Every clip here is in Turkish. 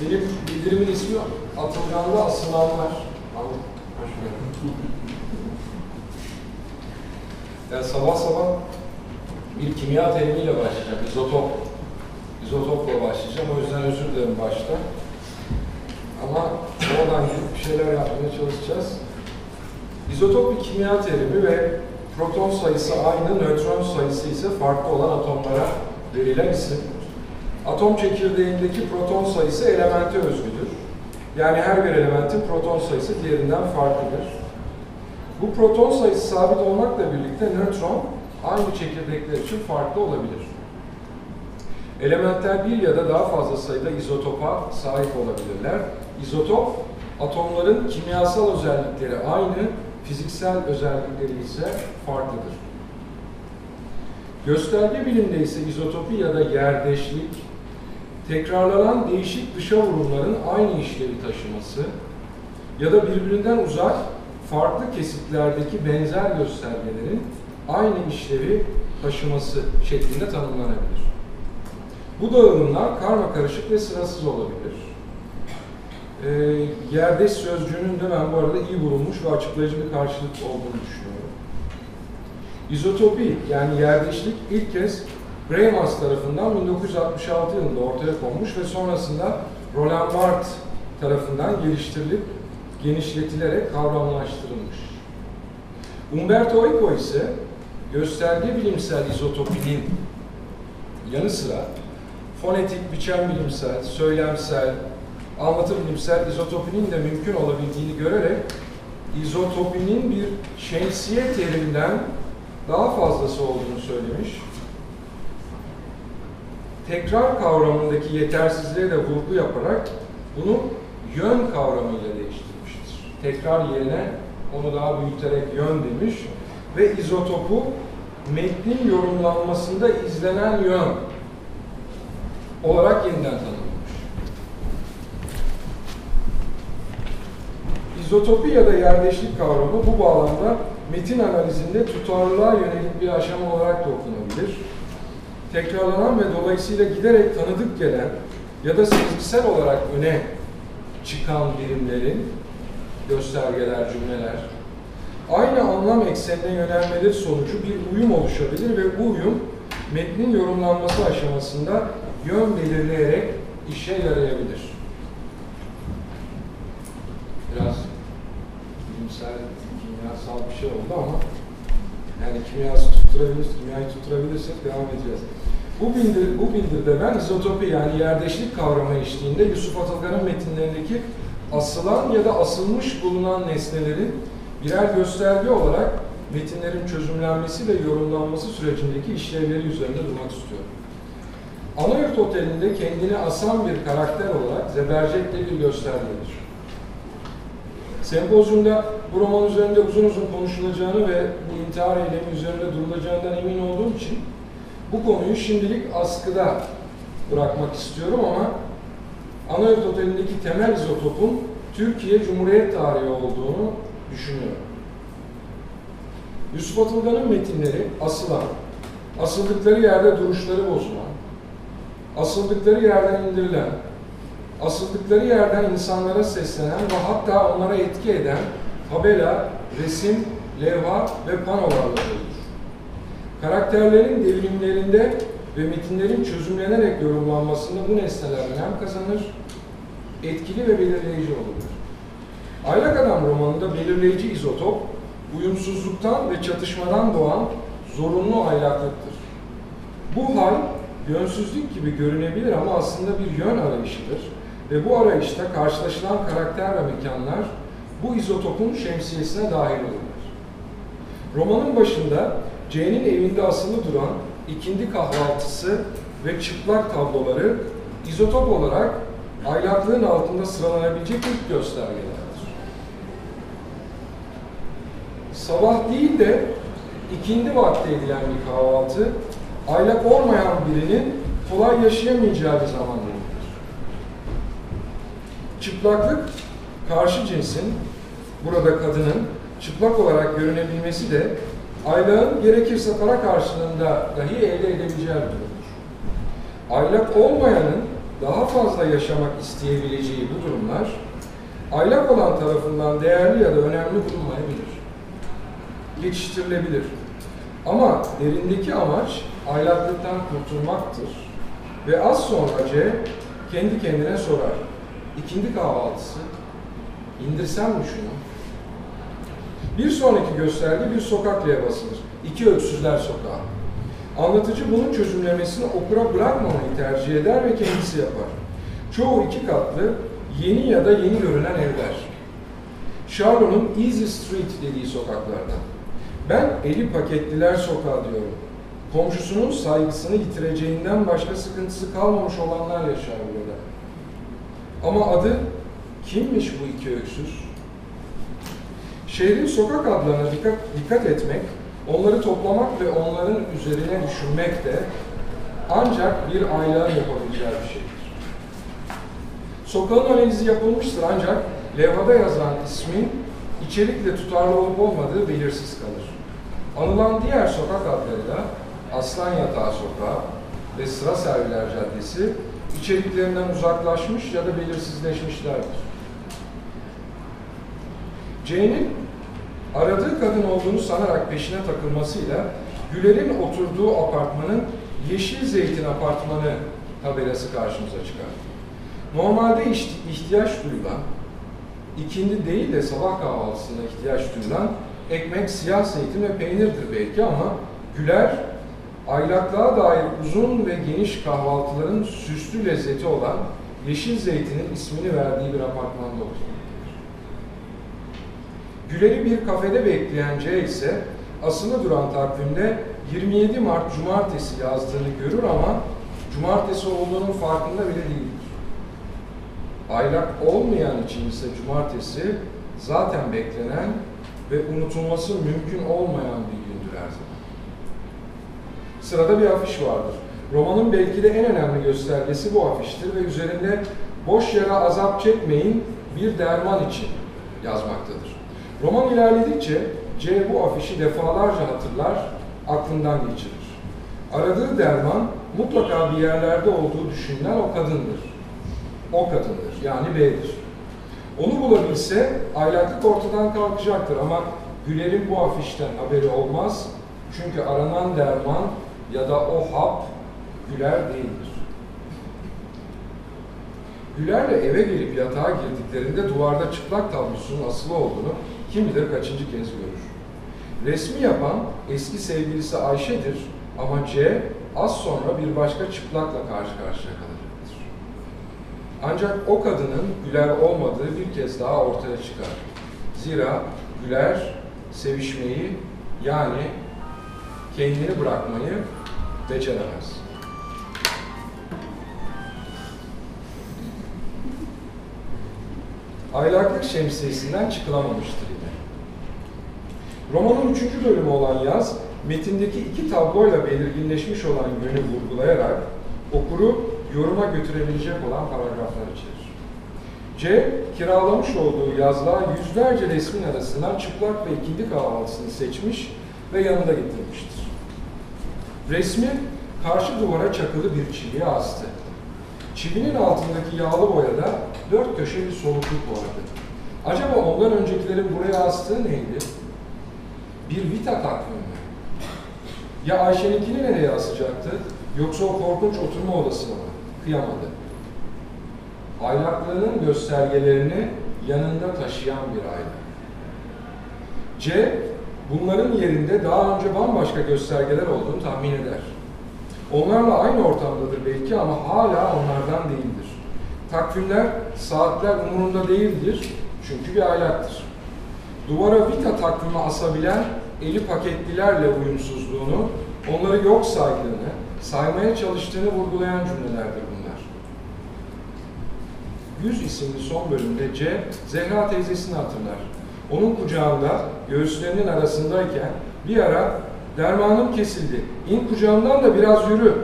Benim bildirimin ismi Atılgan'da Asılanlar. Yani sabah sabah bir kimya terimiyle başlayacağım. İzotop. İzotopla başlayacağım. O yüzden özür dilerim başta. Ama oradan gidip bir şeyler yapmaya çalışacağız. İzotop bir kimya terimi ve proton sayısı aynı, nötron sayısı ise farklı olan atomlara verilen isim. Atom çekirdeğindeki proton sayısı elemente özgüdür. Yani her bir elementin proton sayısı diğerinden farklıdır. Bu proton sayısı sabit olmakla birlikte nötron aynı çekirdekler için farklı olabilir. Elementler bir ya da daha fazla sayıda izotopa sahip olabilirler. İzotop, atomların kimyasal özellikleri aynı, fiziksel özellikleri ise farklıdır. Gösterge bilimde ise izotopi ya da yerdeşlik, tekrarlanan değişik dışa vurumların aynı işlevi taşıması ya da birbirinden uzak, farklı kesitlerdeki benzer göstergelerin aynı işlevi taşıması şeklinde tanımlanabilir. Bu dağılımlar karma karışık ve sırasız olabilir. E, yerdeş sözcüğünün de ben bu arada iyi vurulmuş ve açıklayıcı bir karşılık olduğunu düşünüyorum. İzotopi yani yerdeşlik ilk kez Bramers tarafından 1966 yılında ortaya konmuş ve sonrasında Roland Barthes tarafından geliştirilip genişletilerek kavramlaştırılmış. Umberto Eco ise gösterge bilimsel izotopinin yanı sıra fonetik, biçem bilimsel, söylemsel, anlatı bilimsel izotopinin de mümkün olabildiğini görerek izotopinin bir şemsiye teriminden daha fazlası olduğunu söylemiş. Tekrar kavramındaki yetersizliğe de vurgu yaparak bunu yön kavramıyla değiştirmiştir. Tekrar yerine onu daha büyüterek yön demiş ve izotopu metnin yorumlanmasında izlenen yön olarak yeniden tanımlamış. İzotopi ya da yerleşlik kavramı bu bağlamda metin analizinde tutarlılığa yönelik bir aşama olarak da okunabilir. Tekrarlanan ve dolayısıyla giderek tanıdık gelen ya da sezgisel olarak öne çıkan birimlerin, göstergeler, cümleler, aynı anlam eksenine yönelmeleri sonucu bir uyum oluşabilir ve bu uyum metnin yorumlanması aşamasında yön belirleyerek işe yarayabilir. Biraz bilimsel, kimyasal bir şey oldu ama yani kimyası tutturabilir, kimyayı tutturabilirsek devam edeceğiz. Bu, bildir, bu bildirde ben izotopi yani yerdeşlik kavramı eşliğinde Yusuf Atılgan'ın metinlerindeki asılan ya da asılmış bulunan nesnelerin birer gösterge olarak metinlerin çözümlenmesi ve yorumlanması sürecindeki işlevleri üzerinde durmak istiyorum. Anayurt Oteli'nde kendini asan bir karakter olarak Zebercek de bir göstergedir. Sempozyumda bu roman üzerinde uzun uzun konuşulacağını ve bu intihar eylemi üzerinde durulacağından emin olduğum için bu konuyu şimdilik askıda bırakmak istiyorum ama Anayurt Oteli'ndeki temel izotopun Türkiye Cumhuriyet tarihi olduğunu düşünüyorum. Yusuf Atılgan'ın metinleri asılan, asıldıkları yerde duruşları bozulan, asıldıkları yerden indirilen, asıldıkları yerden insanlara seslenen ve hatta onlara etki eden tabela, resim, levha ve panolarla doludur. Karakterlerin devrimlerinde ve metinlerin çözümlenerek yorumlanmasında bu nesneler önem kazanır, etkili ve belirleyici olurlar. Aylak Adam romanında belirleyici izotop, uyumsuzluktan ve çatışmadan doğan zorunlu aylaklıktır. Bu hal yönsüzlük gibi görünebilir ama aslında bir yön arayışıdır ve bu arayışta karşılaşılan karakter ve mekanlar bu izotopun şemsiyesine dahil olurlar. Romanın başında C'nin evinde asılı duran ikindi kahvaltısı ve çıplak tabloları izotop olarak aylaklığın altında sıralanabilecek ilk göstergelerdir. Sabah değil de ikindi vakti edilen bir kahvaltı, aylak olmayan birinin kolay yaşayamayacağı bir zaman demektir. Çıplaklık, karşı cinsin, burada kadının çıplak olarak görünebilmesi de aylağın gerekirse para karşılığında dahi elde edebileceği bir durumdur. Aylak olmayanın daha fazla yaşamak isteyebileceği bu durumlar, aylak olan tarafından değerli ya da önemli bulunmayabilir. Geçiştirilebilir. Ama derindeki amaç aylaklıktan kurtulmaktır. Ve az sonra C kendi kendine sorar. İkindi kahvaltısı, indirsem mi şunu? Bir sonraki gösterge bir sokak levhasıdır. İki Öksüzler Sokağı. Anlatıcı bunun çözümlemesini okura bırakmamayı tercih eder ve kendisi yapar. Çoğu iki katlı, yeni ya da yeni görünen evler. Charlot'un Easy Street dediği sokaklardan. Ben eli paketliler sokağı diyorum. Komşusunun saygısını yitireceğinden başka sıkıntısı kalmamış olanlar yaşar burada. Ama adı kimmiş bu iki öksüz? Şehrin sokak adlarına dikkat, dikkat etmek, onları toplamak ve onların üzerine düşünmek de ancak bir aylağın yapabileceği bir şeydir. Sokağın analizi yapılmıştır ancak levhada yazan ismin içerikle tutarlı olup olmadığı belirsiz kalır. Anılan diğer sokak adları da Aslan Yatağı Sokağı ve Sıra Serviler Caddesi içeriklerinden uzaklaşmış ya da belirsizleşmişlerdir. C'nin aradığı kadın olduğunu sanarak peşine takılmasıyla Güler'in oturduğu apartmanın Yeşil Zeytin Apartmanı tabelası karşımıza çıkar. Normalde ihtiyaç duyulan, ikindi değil de sabah kahvaltısında ihtiyaç duyulan ekmek, siyah zeytin ve peynirdir belki ama Güler, aylaklığa dair uzun ve geniş kahvaltıların süslü lezzeti olan Yeşil Zeytin'in ismini verdiği bir apartmanda oturur. Güler'i bir kafede bekleyen C ise asılı duran takvimde 27 Mart Cumartesi yazdığını görür ama Cumartesi olduğunun farkında bile değildir. Aylak olmayan için ise Cumartesi zaten beklenen ve unutulması mümkün olmayan bir gündür her zaman. Sırada bir afiş vardır. Romanın belki de en önemli göstergesi bu afiştir ve üzerinde boş yere azap çekmeyin bir derman için yazmaktadır. Roman ilerledikçe C bu afişi defalarca hatırlar, aklından geçirir. Aradığı derman mutlaka bir yerlerde olduğu düşünülen o kadındır. O kadındır, yani B'dir. Onu bulabilse aylaklık ortadan kalkacaktır ama Güler'in bu afişten haberi olmaz. Çünkü aranan derman ya da o hap Güler değildir. Güler'le eve gelip yatağa girdiklerinde duvarda çıplak tablosunun asılı olduğunu kim bilir kaçıncı kez görür. Resmi yapan eski sevgilisi Ayşe'dir ama C az sonra bir başka çıplakla karşı karşıya kalacaktır. Ancak o kadının Güler olmadığı bir kez daha ortaya çıkar. Zira Güler sevişmeyi yani kendini bırakmayı beceremez. Aylaklık şemsiyesinden çıkılamamıştır. Romanın üçüncü bölümü olan yaz, metindeki iki tabloyla belirginleşmiş olan yönü vurgulayarak okuru yoruma götürebilecek olan paragraflar içerir. C, kiralamış olduğu yazlığa yüzlerce resmin arasından çıplak ve ikindi kahvaltısını seçmiş ve yanında getirmiştir. Resmi karşı duvara çakılı bir çiviye astı. Çivinin altındaki yağlı boyada dört köşe bir solukluk vardı. Acaba ondan öncekilerin buraya astığı neydi? Bir vita takvimi mi? Ya Ayşe'ninkini nereye asacaktı? Yoksa o korkunç oturma odasına mı? Kıyamadı. Aylaklığının göstergelerini yanında taşıyan bir aylak. C, bunların yerinde daha önce bambaşka göstergeler olduğunu tahmin eder. Onlarla aynı ortamdadır belki ama hala onlardan değildir. Takvimler, saatler umurunda değildir çünkü bir aylaktır. Duvara vita takvimi asabilen eli paketlilerle uyumsuzluğunu, onları yok saydığını, saymaya çalıştığını vurgulayan cümlelerdir bunlar. Yüz isimli son bölümde C, Zehra teyzesini hatırlar. Onun kucağında, göğüslerinin arasındayken bir ara dermanım kesildi, in kucağımdan da biraz yürü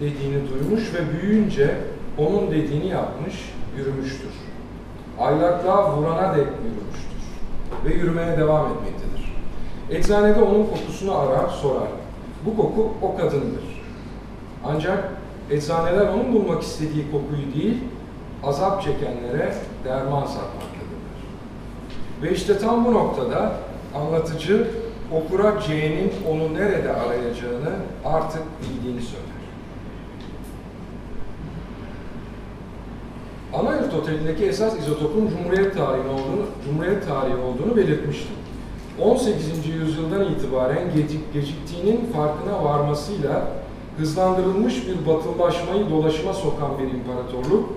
dediğini duymuş ve büyüyünce onun dediğini yapmış, yürümüştür. Aylaklığa vurana dek yürümüştür ve yürümeye devam etmektedir. Eczanede onun kokusunu arar, sorar. Bu koku o kadındır. Ancak eczaneler onun bulmak istediği kokuyu değil, azap çekenlere derman satmaktadırlar. Ve işte tam bu noktada anlatıcı okura C'nin onu nerede arayacağını artık bildiğini söyler. Anayurt Oteli'ndeki esas izotopun Cumhuriyet tarihi olduğunu, Cumhuriyet tarihi olduğunu belirtmiştim. 18. yüzyıldan itibaren gecik, geciktiğinin farkına varmasıyla hızlandırılmış bir batılılaşmayı dolaşıma sokan bir imparatorluk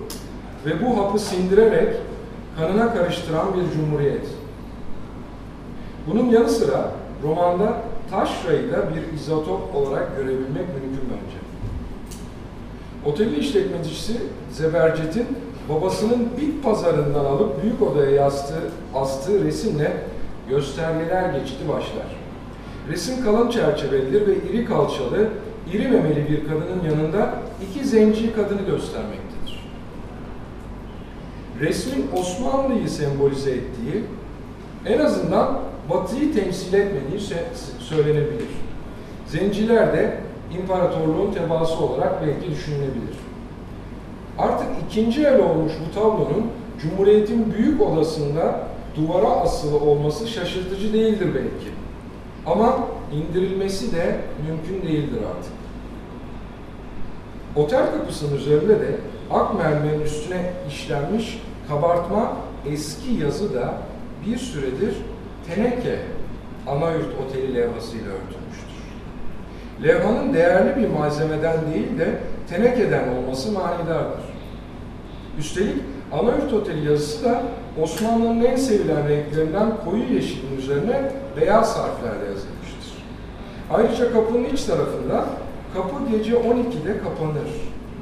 ve bu hapı sindirerek kanına karıştıran bir cumhuriyet. Bunun yanı sıra romanda taşrayı da bir izotop olarak görebilmek mümkün bence. Oteli işletmecisi Zebercet'in babasının bit pazarından alıp büyük odaya yastığı, astığı resimle göstergeler geçiti başlar. Resim kalın çerçevelidir ve iri kalçalı, iri memeli bir kadının yanında iki zenci kadını göstermektedir. Resmin Osmanlı'yı sembolize ettiği, en azından Batı'yı temsil etmediği söylenebilir. Zenciler de imparatorluğun tebaası olarak belki düşünülebilir. Artık ikinci el olmuş bu tablonun Cumhuriyet'in büyük odasında duvara asılı olması şaşırtıcı değildir belki. Ama indirilmesi de mümkün değildir artık. Otel kapısının üzerinde de ak mermerin üstüne işlenmiş kabartma eski yazı da bir süredir teneke Anayurt Oteli levhasıyla örtülmüştür. Levhanın değerli bir malzemeden değil de tenekeden olması manidardır. Üstelik Anayurt Oteli yazısı da Osmanlı'nın en sevilen renklerinden koyu yeşilin üzerine beyaz harflerle yazılmıştır. Ayrıca kapının iç tarafında kapı gece 12'de kapanır.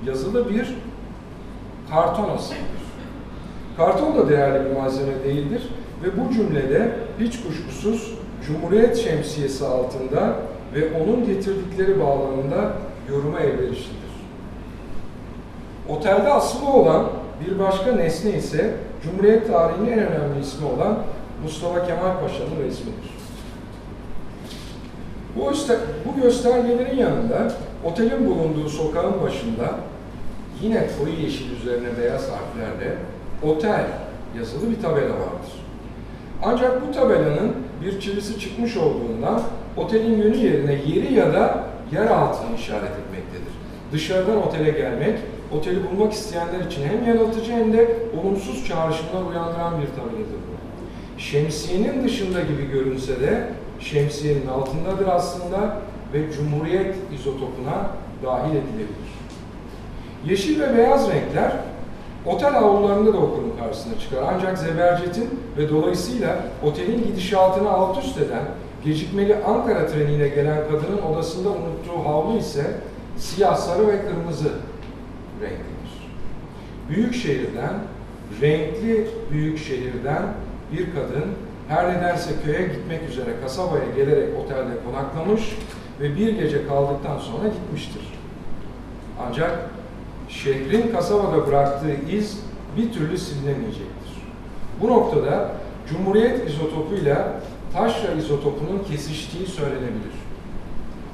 Yazılı bir karton asılıdır. Karton da değerli bir malzeme değildir ve bu cümlede hiç kuşkusuz Cumhuriyet şemsiyesi altında ve onun getirdikleri bağlamında yoruma elverişlidir. Otelde asılı olan bir başka nesne ise Cumhuriyet tarihinin en önemli ismi olan Mustafa Kemal Paşa'nın resmidir. Bu, bu göstergelerin yanında otelin bulunduğu sokağın başında yine koyu yeşil üzerine beyaz harflerle otel yazılı bir tabela vardır. Ancak bu tabelanın bir çivisi çıkmış olduğundan otelin yönü yerine yeri ya da yer altını işaret etmektedir. Dışarıdan otele gelmek, oteli bulmak isteyenler için hem yanıltıcı hem de olumsuz çağrışımlar uyandıran bir tabeladır bu. Şemsiyenin dışında gibi görünse de şemsiyenin altındadır aslında ve Cumhuriyet izotopuna dahil edilebilir. Yeşil ve beyaz renkler otel avlularında da okulun karşısına çıkar. Ancak Zebercet'in ve dolayısıyla otelin gidişatını alt üst eden gecikmeli Ankara treniyle gelen kadının odasında unuttuğu havlu ise siyah, sarı ve kırmızı renklidir. Büyük şehirden, renkli büyük şehirden bir kadın her nedense köye gitmek üzere kasabaya gelerek otelde konaklamış ve bir gece kaldıktan sonra gitmiştir. Ancak şehrin kasabada bıraktığı iz bir türlü silinemeyecektir. Bu noktada Cumhuriyet izotopuyla taşra izotopunun kesiştiği söylenebilir.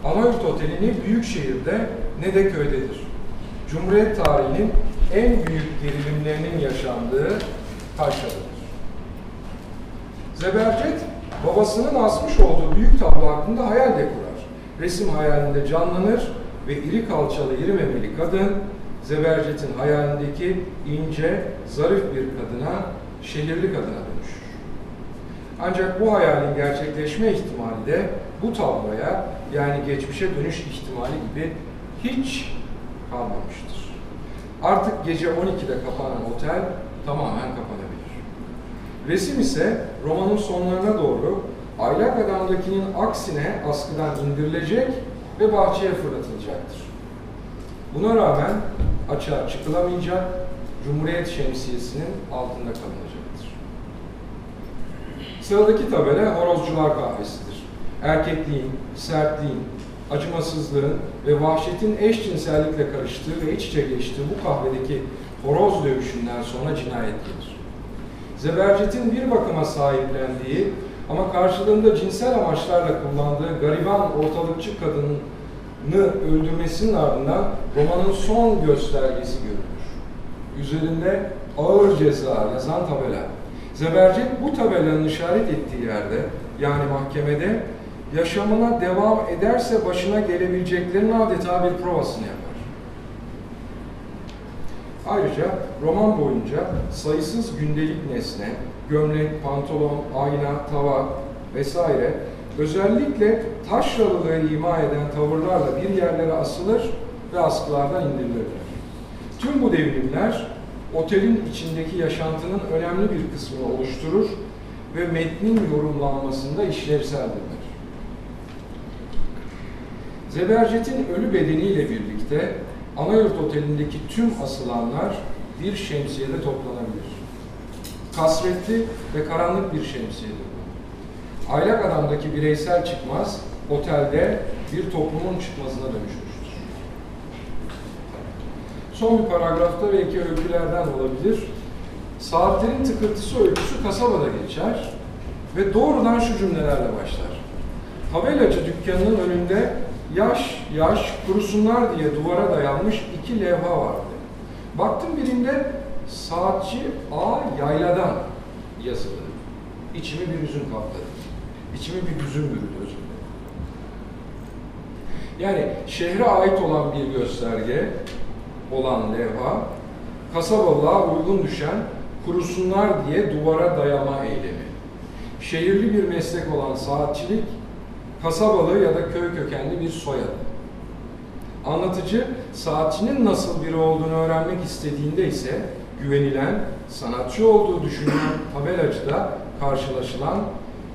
Anayurt Oteli büyük şehirde ne de köydedir. Cumhuriyet tarihinin en büyük gerilimlerinin yaşandığı taşradır. Zebercet, babasının asmış olduğu büyük tablo hakkında hayal de kurar. Resim hayalinde canlanır ve iri kalçalı, iri memeli kadın, Zebercet'in hayalindeki ince, zarif bir kadına, şehirli kadına dönüşür. Ancak bu hayalin gerçekleşme ihtimali de bu tabloya yani geçmişe dönüş ihtimali gibi hiç kalmamıştır. Artık gece 12'de kapanan otel tamamen kapanabilir. Resim ise romanın sonlarına doğru aylak adamdakinin aksine askıdan indirilecek ve bahçeye fırlatılacaktır. Buna rağmen açığa çıkılamayacak, Cumhuriyet şemsiyesinin altında kalınacaktır. Sıradaki tabela horozcular kahvesidir. Erkekliğin, sertliğin, acımasızlığın ve vahşetin eşcinsellikle karıştığı ve iç içe geçtiği bu kahvedeki horoz dövüşünden sonra cinayet gelir. Zebercet'in bir bakıma sahiplendiği ama karşılığında cinsel amaçlarla kullandığı gariban ortalıkçı kadının öldürmesinin ardından romanın son göstergesi görülür. Üzerinde ağır ceza yazan tabela. Zebercet bu tabelanın işaret ettiği yerde yani mahkemede yaşamına devam ederse başına gelebileceklerin adeta bir provasını yapar. Ayrıca roman boyunca sayısız gündelik nesne, gömlek, pantolon, ayna, tava vesaire özellikle taşralılığı ima eden tavırlarla bir yerlere asılır ve askılardan indirilirler. Tüm bu devrimler otelin içindeki yaşantının önemli bir kısmını oluşturur ve metnin yorumlanmasında işlevseldirler. Zebercet'in ölü bedeniyle birlikte Anayurt Oteli'ndeki tüm asılanlar bir şemsiyede toplanabilir. Kasvetli ve karanlık bir şemsiyedir bu. Aylak adamdaki bireysel çıkmaz, otelde bir toplumun çıkmazına dönüşmüştür. Son bir paragrafta belki öykülerden olabilir. Saatlerin tıkırtısı öyküsü kasabada geçer ve doğrudan şu cümlelerle başlar. Tabelacı dükkanının önünde yaş yaş kurusunlar diye duvara dayanmış iki levha vardı. Baktım birinde saatçi A yayladan yazılı. İçimi bir hüzün kapladı. İçimi bir hüzün bürüdü dilerim. Yani şehre ait olan bir gösterge olan levha, kasabalığa uygun düşen kurusunlar diye duvara dayama eylemi. Şehirli bir meslek olan saatçilik, kasabalı ya da köy kökenli bir soyadı. Anlatıcı, saatçinin nasıl biri olduğunu öğrenmek istediğinde ise güvenilen, sanatçı olduğu düşünülen tabelacıda karşılaşılan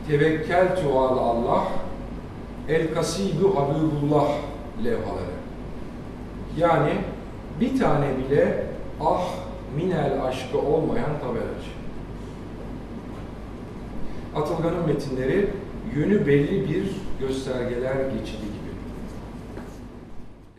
tevekkeltü al Allah, el kasidu habibullah levhaları. Yani bir tane bile ah minel aşkı olmayan tabelacı. Atılgan'ın metinleri yönü belli bir göstergeler geçidi.